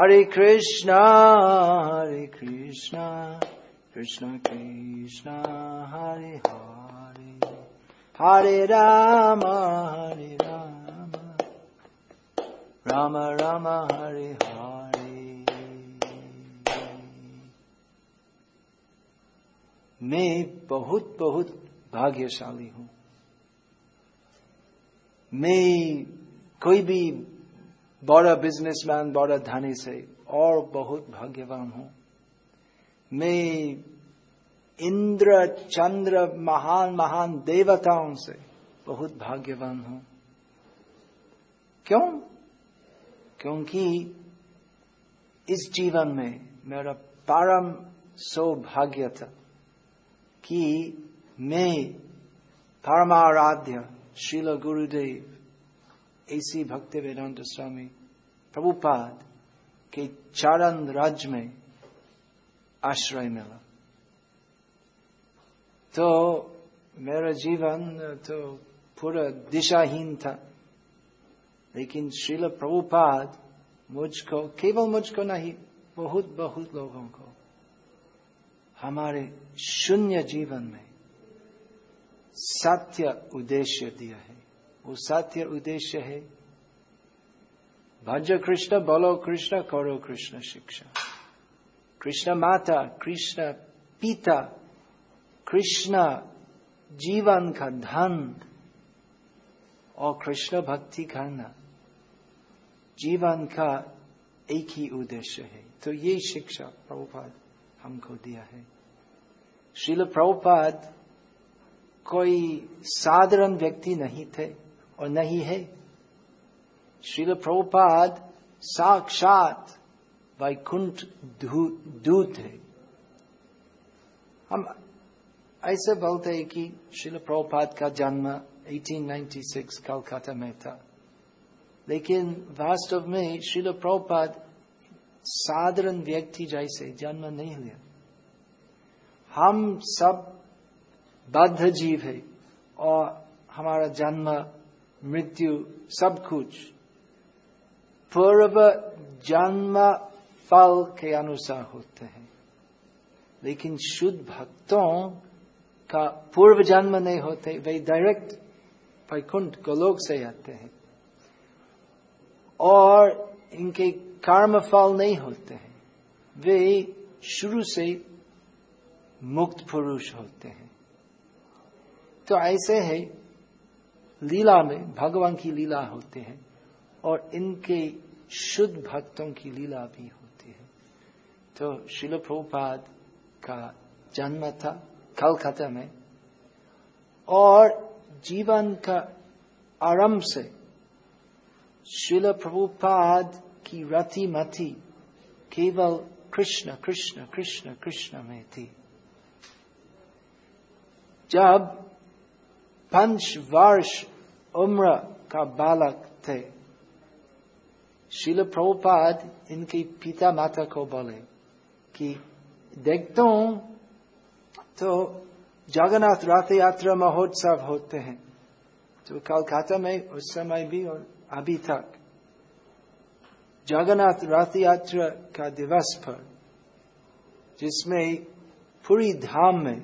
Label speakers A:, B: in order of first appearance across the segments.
A: Hare Krishna, Hare Krishna, Krishna Krishna, Hare Hare, Hare Rama, Hare Rama, Rama Rama, Hare Hare. मैं बहुत बहुत भाग्यशाली हूँ मैं कोई भी बड़ा बिजनेसमैन, बड़ा धनी से और बहुत भाग्यवान हूँ। मैं इंद्र, चंद्र, महान महान देवताओं से बहुत भाग्यवान हूँ। क्यों? क्योंकि इस जीवन में मेरा परम सौभाग्य था कि मैं परमाराध्य श्रील गुरुदेव ऐसी भक्ति वेदांत स्वामी प्रभुपाद के चारण राज्य में आश्रय मिला। तो मेरा जीवन तो पूरा दिशाहीन था, लेकिन श्रील प्रभुपाद मुझको, केवल मुझको नहीं, बहुत बहुत लोगों को हमारे शून्य जीवन में सत्य उद्देश्य दिया है। वो सत्य उद्देश्य है। भज कृष्ण, बोलो कृष्ण, करो कृष्ण शिक्षा। कृष्ण माता, कृष्ण पिता, कृष्ण जीवन का धन, और कृष्ण भक्ति करना जीवन का एक ही उद्देश्य है। तो ये शिक्षा प्रभुपाद हमको दिया है। श्रील प्रभुपाद कोई साधारण व्यक्ति नहीं थे। और नहीं है श्रील प्रभुपाद साक्षात वैकुंठ दूत है। हम ऐसे बोलते हैं कि श्रील प्रभुपाद का जन्म 1896 कलकत्ता में था। लेकिन वास्तव में श्रील प्रभुपाद साधारण व्यक्ति जैसे जन्म नहीं लिया हम सब बद्ध जीव है और हमारा जन्म मृत्यु, सब कुछ। पूर्व जन्म फल के अनुसार होते हैं। लेकिन शुद्ध भक्तों का पूर्व जन्म नहीं होते, वे डायरेक्ट वैकुंठ गोलोक से आते हैं। और इनके कर्म फल नहीं होते हैं। वे शुरू से मुक्त पुरुष होते हैं। तो ऐसे है लीला में भगवान की लीला होते हैं और इनके शुद्ध भक्तों की लीला भी होती है। तो शिल प्रभुपाद का जन्म था कलकत्ता में और जीवन का आरंभ से शिल प्रभुपाद की रति मति केवल कृष्ण कृष्ण कृष्ण कृष्ण में थी। जब पंच वर्ष उम्र का बालक थे शिल प्रभुपाद इनके पिता माता को बोले कि देखता हूँ तो जगन्नाथ रथ यात्रा महोत्सव होते हैं तो कलकाता में उस समय भी और अभी तक जगन्नाथ रथ यात्रा का दिवस पर जिसमें पूरी धाम में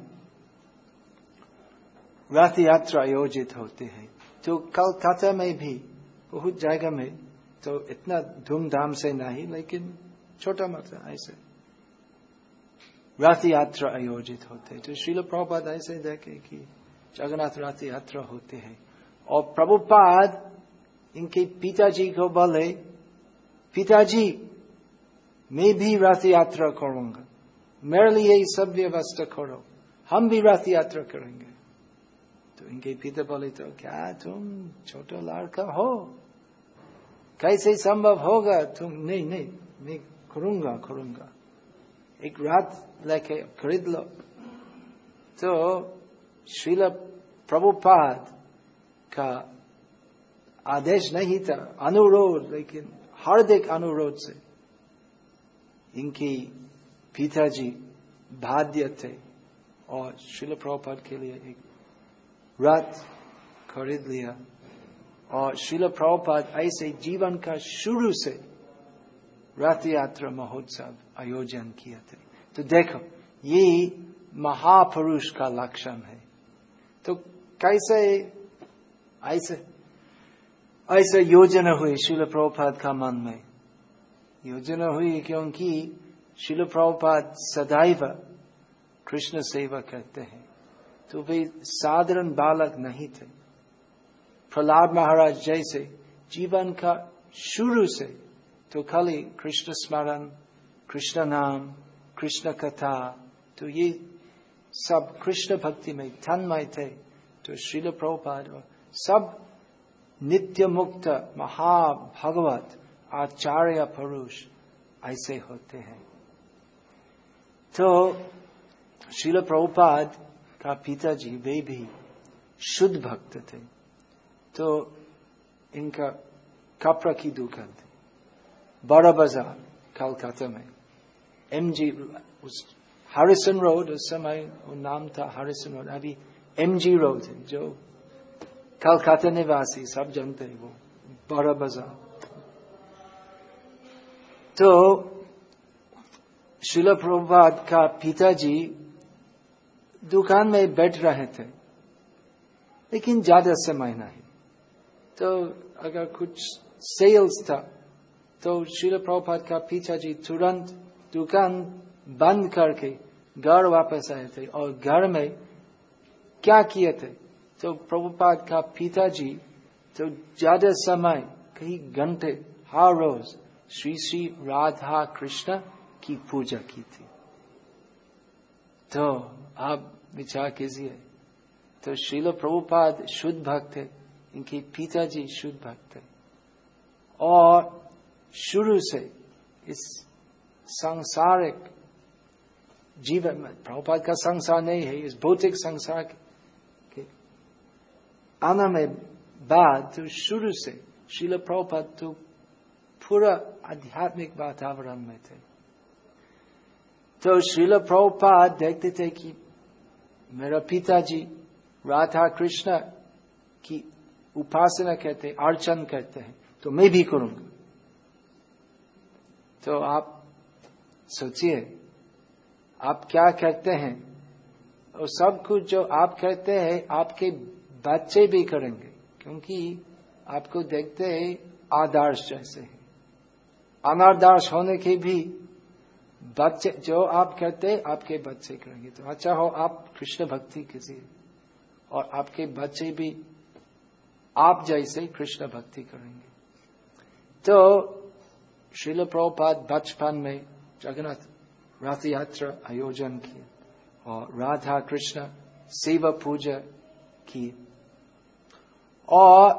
A: रथ यात्रा आयोजित होते हैं। तो कलकत्ता में भी बहुत जगह में तो इतना धूमधाम से नहीं, लेकिन छोटा मतलब ऐसे रथ यात्रा आयोजित होते हैं। तो श्रील प्रभुपाद ऐसे देखे कि जगन्नाथ रथ यात्रा होते हैं। और प्रभुपाद इनके पिताजी को बोले, पिताजी, मैं भी रथ यात्रा करूँगा। मेरे लिए सब व्यवस्था करो। हम भी रथ यात्रा करेंगे। तो इनके पिता बोले तो क्या तुम छोटा लड़का हो? कैसे संभव होगा? तुम, नहीं नहीं, मैं करूँगा करूँगा। एक रात लेके खरीद लो। तो श्रील प्रभुपाद का आदेश नहीं था, अनुरोध, लेकिन हार्दिक अनुरोध से इनकी पिताजी बाध्य थे। और शिल प्रभुपाद के लिए एक रथ खरीद लिया और शिल प्रभुपाद ऐसे जीवन का शुरू से रथ यात्रा महोत्सव आयोजन किए थे तो देखो ये महापुरुष का लक्षण है तो कैसे ऐसे ऐसे योजना हुई शिल प्रभुपाद का मन में योजना हुई क्योंकि शिल प्रभुपाद सदैव कृष्ण सेवा करते हैं तो वे साधारण बालक नहीं थे। प्रहलाद महाराज जैसे जीवन का शुरू से तो खाली कृष्ण स्मरण, कृष्ण नाम, कृष्ण कथा तो ये सब कृष्ण भक्ति में तन्मय थे तो श्रील प्रभुपाद सब नित्य मुक्त महाभगवत आचार्य पुरुष ऐसे होते हैं। तो शिल प्रभुपाद का पिताजी वे भी शुद्ध भक्त थे। तो इनका कपड़ा की दुकान थी। बड़ा बाज़ार कलकत्ता में। एम जी उस हरिसन रोड उस समय वो नाम था हरिसन रोड अभी एम जी रोड है, जो कलकत्ता निवासी सब जानते हैं वो, बड़ा बाज़ार। तो शिल प्रभुपाद का पिताजी दुकान में बैठ रहे थे, लेकिन ज़्यादा समय नहीं। तो अगर कुछ सेल्स था तो शिल प्रभुपाद का पिताजी तुरंत दुकान बंद करके घर वापस आए थे और घर में क्या किए थे? तो प्रभुपाद का पिताजी तो ज़्यादा समय, कई घंटे हर रोज श्री श्री राधा कृष्ण की पूजा की थी। तो आप विचार कीजिए। तो शिल प्रभुपाद शुद्ध भक्त है। इनके पिताजी शुद्ध भक्त है। और शुरू से इस सांसारिक जीवन में, प्रभुपाद का संसार नहीं है, इस भौतिक संसार के आना में बाद तो शुरू से शिल प्रभुपाद तो पूरा आध्यात्मिक वातावरण में थे। तो शिल प्रभुपाद देखते थे कि मेरा पिताजी राधा कृष्ण की उपासना करते अर्चन कहते हैं तो मैं भी करूँगा। तो आप सोचिए, आप क्या करते हैं? और सब कुछ जो आप करते हैं, आपके बच्चे भी करेंगे, क्योंकि आपको देखते हैं, आदर्श जैसे हैं। अनादर्श होने के भी बच्चे, जो आप कहते आपके बच्चे करेंगे। तो अच्छा हो, आप कृष्ण भक्ति कीजिए। और आपके बच्चे भी आप जैसे कृष्ण भक्ति करेंगे। तो श्रील प्रभुपाद बचपन में जगन्नाथ रथ यात्रा आयोजन किया और राधा कृष्ण सेवा पूजा की और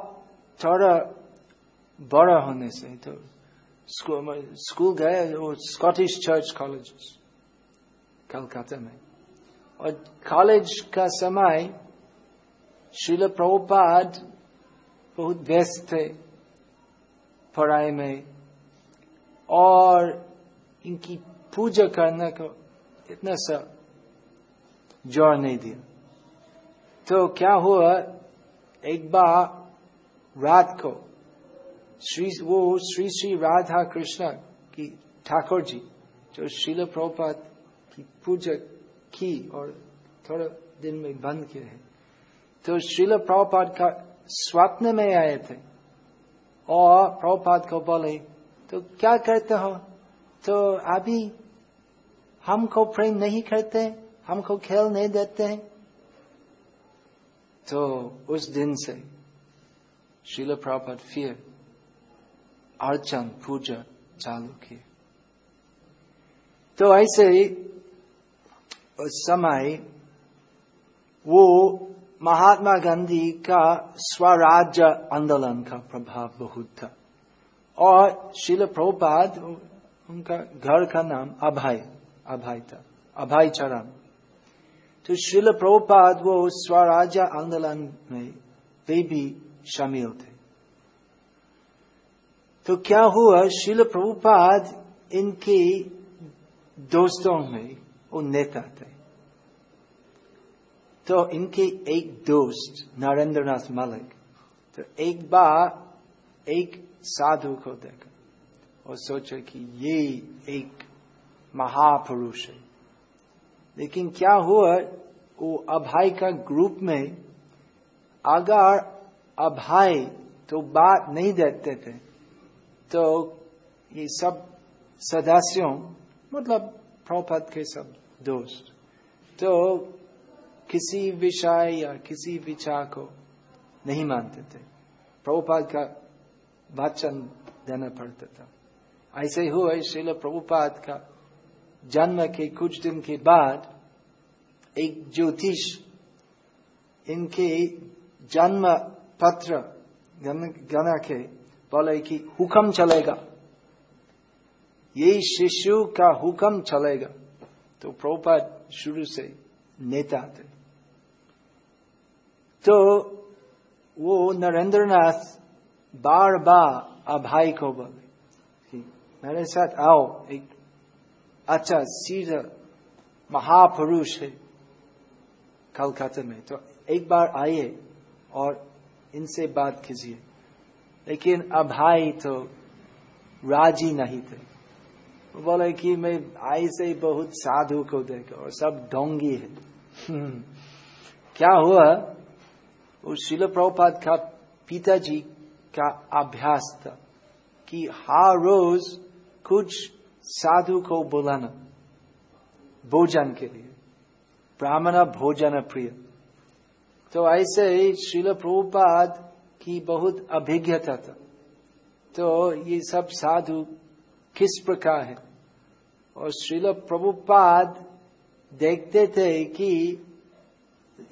A: थोड़ा बड़ा होने से तो स्कूल स्कूल गए वो स्कॉटिश चर्च कॉलेज कलकत्ता में और कॉलेज का समय शिल प्रभुपाद बहुत व्यस्त थे पढ़ाई में और इनकी पूजा करने को इतना सा ज़ोर नहीं दिया तो क्या हुआ एक बार रात को श्री, वो श्री श्री राधा कृष्ण की ठाकुर जी, जो शिल प्रभुपाद की पूजा की और थोड़ा दिन में बंद किए हैं। तो शिल प्रभुपाद का स्वप्न में आए थे और प्रभुपाद को बोले तो क्या करते हो? तो अभी हमको प्रेम नहीं करते, हमको खेल नहीं देते। हैं तो उस दिन से शिल प्रभुपाद फिर अर्चन पूजा चालू किए तो ऐसे उस समय वो महात्मा गांधी का स्वराज्य आंदोलन का प्रभाव बहुत था और शिल प्रभुपाद उनका घर का नाम अभय अभय था अभय चरण तो शिल प्रभुपाद वो स्वराज्य आंदोलन में वे भी शामिल थे तो क्या हुआ? शिल प्रभुपाद इनके दोस्तों में वो नेता थे। तो इनके एक दोस्त नरेंद्र नाथ मलिक तो एक बार एक साधु को देखा और सोचा कि ये एक महापुरुष है। लेकिन क्या हुआ? वो अभाई का ग्रुप में अगर अभाई तो बात नहीं देते थे। तो ये सब सदस्यों मतलब प्रपद के सब दोस्त तो किसी विषय या किसी विचार को नहीं मानते थे। प्रभुपाद का वचन देना पड़ता था। ऐसे हुआ श्रील प्रभुपाद का जन्म के कुछ दिन के बाद एक ज्योतिष, इनके जन्म पत्र गना के बोले कि हुक्म चलेगा। यही शिशु का हुक्म चलेगा। तो प्रोपाद शुरू से नेता थे। तो वो नरेंद्र नाथ बार बार अभाई को बोले मेरे साथ आओ, एक अच्छा सीधा महापुरुष है कलकत्ता में। तो एक बार आइए और इनसे बात कीजिए। लेकिन अभाई तो राज़ी नहीं थे। वो बोले कि मैं ऐसे बहुत साधु को देखा और सब ढोंगी है। क्या हुआ? वो शिल प्रभुपाद का पिताजी का अभ्यास था कि हर रोज कुछ साधु को बुलाना, भोजन के लिए। ब्राह्मण भोजन प्रिय। तो ऐसे ही शिल प्रभुपाद की बहुत अभिज्ञता था। तो ये सब साधु किस प्रकार है? और श्रील प्रभुपाद देखते थे कि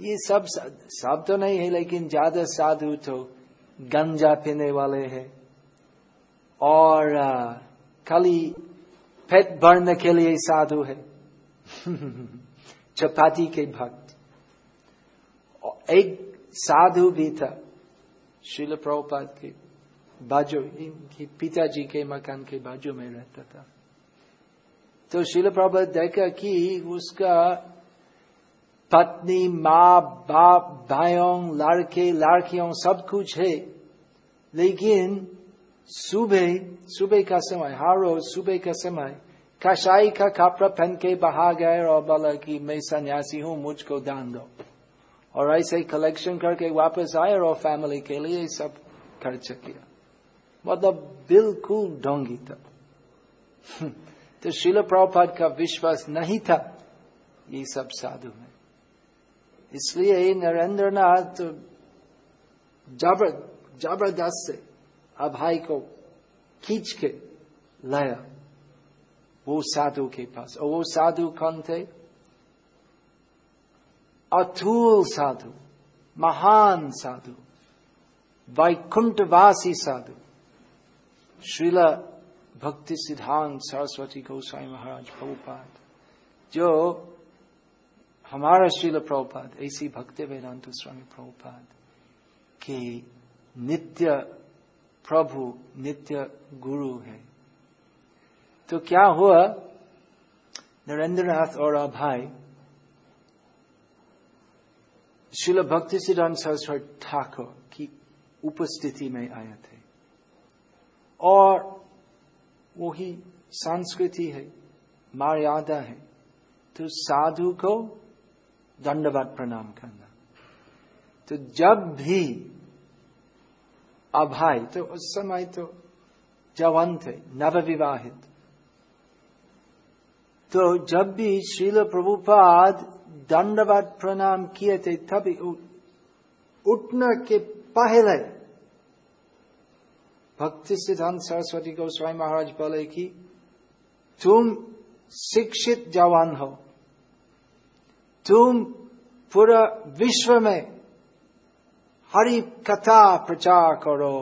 A: ये सब सब तो नहीं है, लेकिन ज़्यादा साधु तो गंजा पीने वाले हैं। और खाली पेट भरने के लिए साधु है। चपाती के भक्त। एक साधु भी था। शिल प्रभुपाद के बाजू इनके पिताजी के मकान के बाजू में रहता था तो शिल प्रभु देखा कि उसका पत्नी माँ बाप भाइयों लड़के लड़कियों सब कुछ है लेकिन सुबह सुबह का समय हर रोज सुबह का समय कसाई का कपड़ा पहन के बहा गए और बोला कि मैं सन्यासी हूँ मुझको दान दो और ऐसे ही कलेक्शन करके वापस आए और फैमिली के लिए सब खर्च किया। मतलब बिल्कुल ढोंगी था। तो शिल प्रभुपाद का विश्वास नहीं था ये सब साधु में। इसलिए नरेंद्र नाथ जबर, ज़बरदस्त से अभाई को खींच के लाया। वो साधु के पास। और वो साधु कौन थे? अथूल साधु, महान साधु, वैकुंठवासी साधु। श्रीला भक्ति सिद्धांत सरस्वती गोस्वामी महाराज प्रभुपाद, जो हमारा श्रील प्रभुपाद, ऐसी भक्ति वेदांत स्वामी प्रभुपाद, के नित्य प्रभु, नित्य गुरु है। तो क्या हुआ? नरेंद्रनाथ और भाई शिल भक्ति सिद्धांत सरस्वती ठाकुर की उपस्थिति में आए थे और वही संस्कृति है मर्यादा है तो साधु को दंडवत प्रणाम करना तो जब भी अभाई तो उस समय तो जवान थे नवविवाहित तो जब भी श्रील प्रभुपाद दंडवत प्रणाम किए थे तभी उठने के पहले भक्ति सिद्धांत सरस्वती गोस्वामी महाराज बोले कि तुम शिक्षित जवान हो तुम पूरा विश्व में हरि कथा प्रचार करो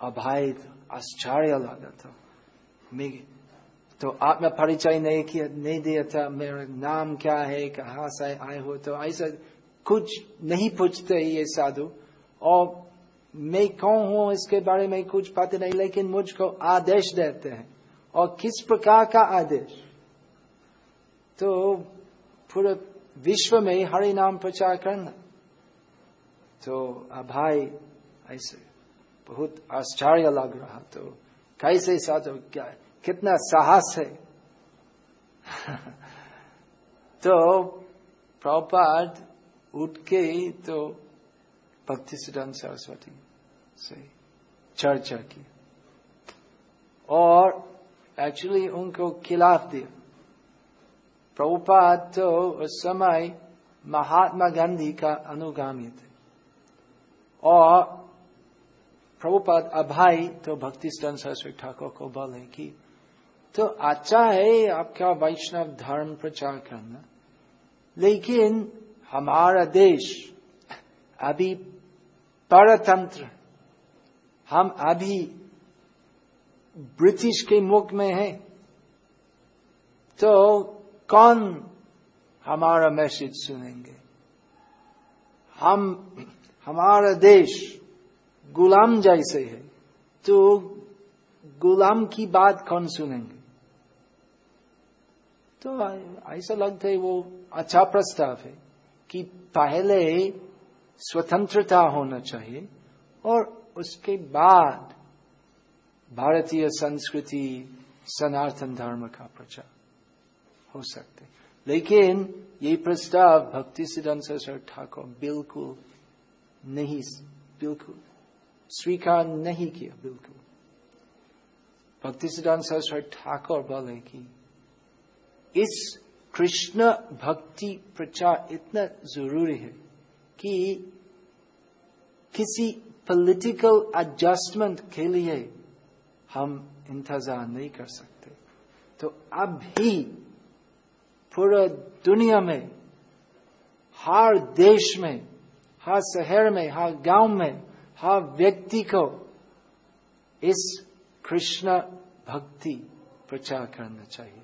A: अभाई आश्चर्य लगा था तो आत्म परिचय नहीं किया, नहीं दिया था, मेरा नाम क्या है, कहा से आए हो? तो ऐसा कुछ नहीं पूछते ये साधु। और मैं कौन हूँ, इसके बारे में कुछ पता नहीं, लेकिन मुझको आदेश देते हैं। और किस प्रकार का आदेश? तो पूरे विश्व में हरि नाम प्रचार करना। तो भाई, ऐसे बहुत आश्चर्य लग रहा। तो कैसे साधु, क्या कितना साहस है। तो प्रपाद उठ के तो भक्ति सिद्धांत सरस्वती से चर्चा की। और एक्चुअली उनको खिलाफ दिया। प्रभुपाद तो उस समय महात्मा गांधी का अनुगामी थे। और प्रभुपाद अभाई तो भक्ति सरस्वती ठाकुर को बोले कि तो अच्छा है आपका वैष्णव धर्म प्रचार करना। लेकिन हमारा देश अभी परतंत्र हम अभी ब्रिटिश के मुख में है। तो कौन हमारा मैसेज सुनेंगे? हम, हमारा देश गुलाम जैसे है। तो गुलाम की बात कौन सुनेंगे? तो ऐसा लगता है वो अच्छा प्रस्ताव है कि पहले स्वतंत्रता होना चाहिए और उसके बाद भारतीय संस्कृति, सनातन धर्म का प्रचार हो सकते लेकिन ये प्रस्ताव भक्ति सिद्धांत सरस्वती ठाकुर बिल्कुल नहीं, बिल्कुल स्वीकार नहीं किया, बिल्कुल। भक्ति सिद्धांत सरस्वती ठाकुर बोले कि इस कृष्ण भक्ति प्रचार इतना ज़रूरी है कि किसी पॉलिटिकल एडजस्टमेंट के लिए हम इंतज़ार नहीं कर सकते। तो अब ही पूरा दुनिया में, हर देश में, हर शहर में, हर गाँव में, हर व्यक्ति को इस कृष्ण भक्ति प्रचार करना चाहिए।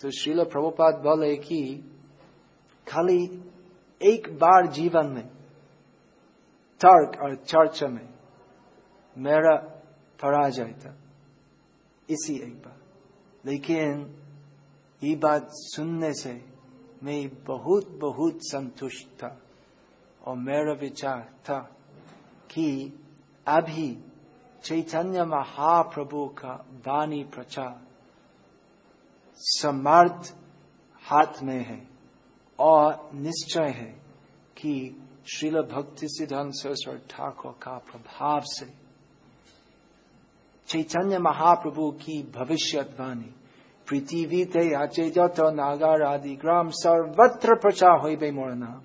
A: तो श्रील प्रभुपाद बोले कि, खाली एक बार जीवन में, तर्क और चर्चा में मेरा पराजय था। इसी एक बार। लेकिन ये बात सुनने से मैं बहुत बहुत संतुष्ट था और मेरा विचार था कि अभी चैतन्य महाप्रभु का वाणी प्रचार समर्थ हाथ में है और निश्चय है कि श्रील भक्ति सिद्धांत सरस्वती ठाकुर का प्रभाव से चैतन्य महाप्रभु की भविष्यवाणी पृथ्वीते आचे जत नागार आदि ग्राम सर्वत्र प्रचार हो गई मोर नाम।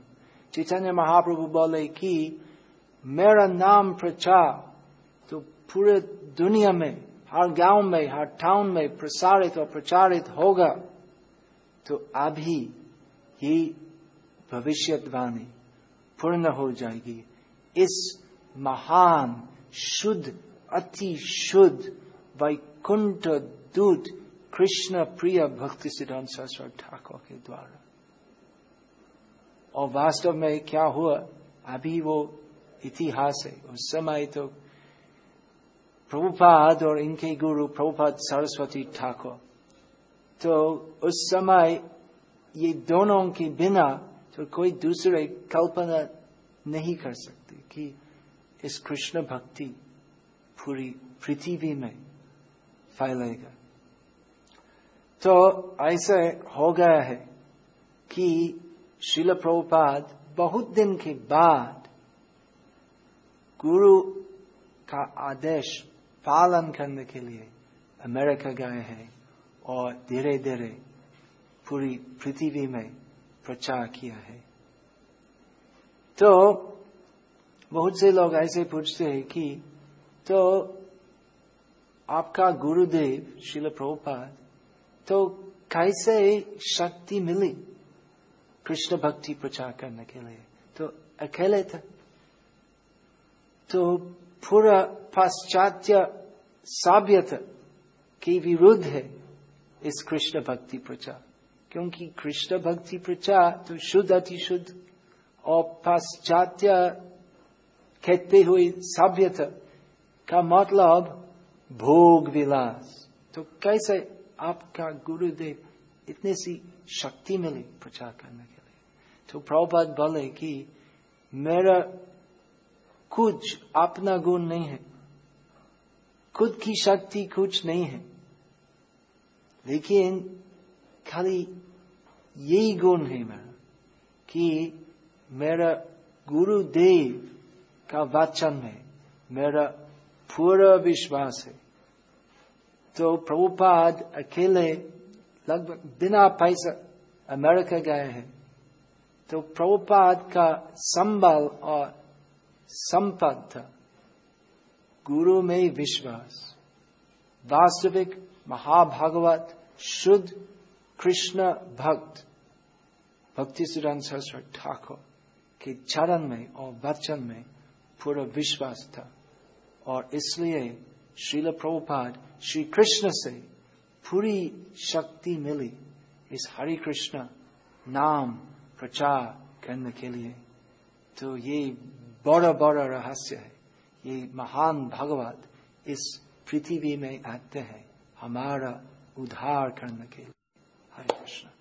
A: चैतन्य महाप्रभु बोले कि मेरा नाम प्रचार तो पूरे दुनिया में हर गाँव में, हर टाउन में प्रसारित और प्रचारित होगा तो अभी ही भविष्यवाणी पूर्ण हो जाएगी। इस महान, शुद्ध, अति शुद्ध, वैकुंठ दूत कृष्ण प्रिय भक्ति सिद्धांत सरस्वती ठाकुर के द्वारा। और वास्तव में क्या हुआ? अभी वो इतिहास है। उस समय तो प्रभुपाद और इनके गुरु प्रभुपाद सरस्वती ठाकुर तो उस समय ये दोनों के बिना तो कोई दूसरे कल्पना नहीं कर सकते कि इस कृष्ण भक्ति पूरी पृथ्वी में फैलेगा तो ऐसे हो गया है कि शिल प्रभुपाद बहुत दिन के बाद गुरु का आदेश पालन करने के लिए अमेरिका गए हैं और धीरे धीरे पूरी पृथ्वी में प्रचार किया है। तो बहुत से लोग ऐसे पूछते हैं कि तो आपका गुरुदेव शिल प्रभुपाद तो कैसे शक्ति मिली कृष्ण भक्ति प्रचार करने के लिए? तो अकेले थे। तो पूरा पाश्चात्य सभ्यता के विरुद्ध है इस कृष्ण भक्ति प्रचार। क्योंकि कृष्ण भक्ति प्रचार तो शुद्ध अति शुद्ध और पाश्चात्य कहते हुए सभ्यता का मतलब भोग विलास। तो कैसे आपका गुरुदेव इतने सी शक्ति मिली प्रचार करने के लिए? तो प्रभुपाद बोले कि मेरा कुछ अपना गुण नहीं है। खुद की शक्ति कुछ नहीं है। लेकिन खाली यही गुण है मेरा कि मेरा गुरुदेव का वचन में मेरा पूरा विश्वास है। तो प्रभुपाद अकेले लगभग बिना पैसा अमेरिका गए हैं। तो प्रभुपाद का संबल और संपद गुरु में विश्वास। वास्तविक महाभागवत शुद्ध कृष्ण भक्त, भक्ति सुरन सरस्वती ठाकुर के चरण में और वचन में पूरा विश्वास था। और इसलिए श्रील प्रभुपाद श्री कृष्ण से पूरी शक्ति मिली इस हरि कृष्ण नाम प्रचार करने के लिए। तो ये बड़ा बड़ा रहस्य है। ये महान भगवत इस पृथ्वी में आते हैं हमारा उद्धार करने के लिए। हरे कृष्ण।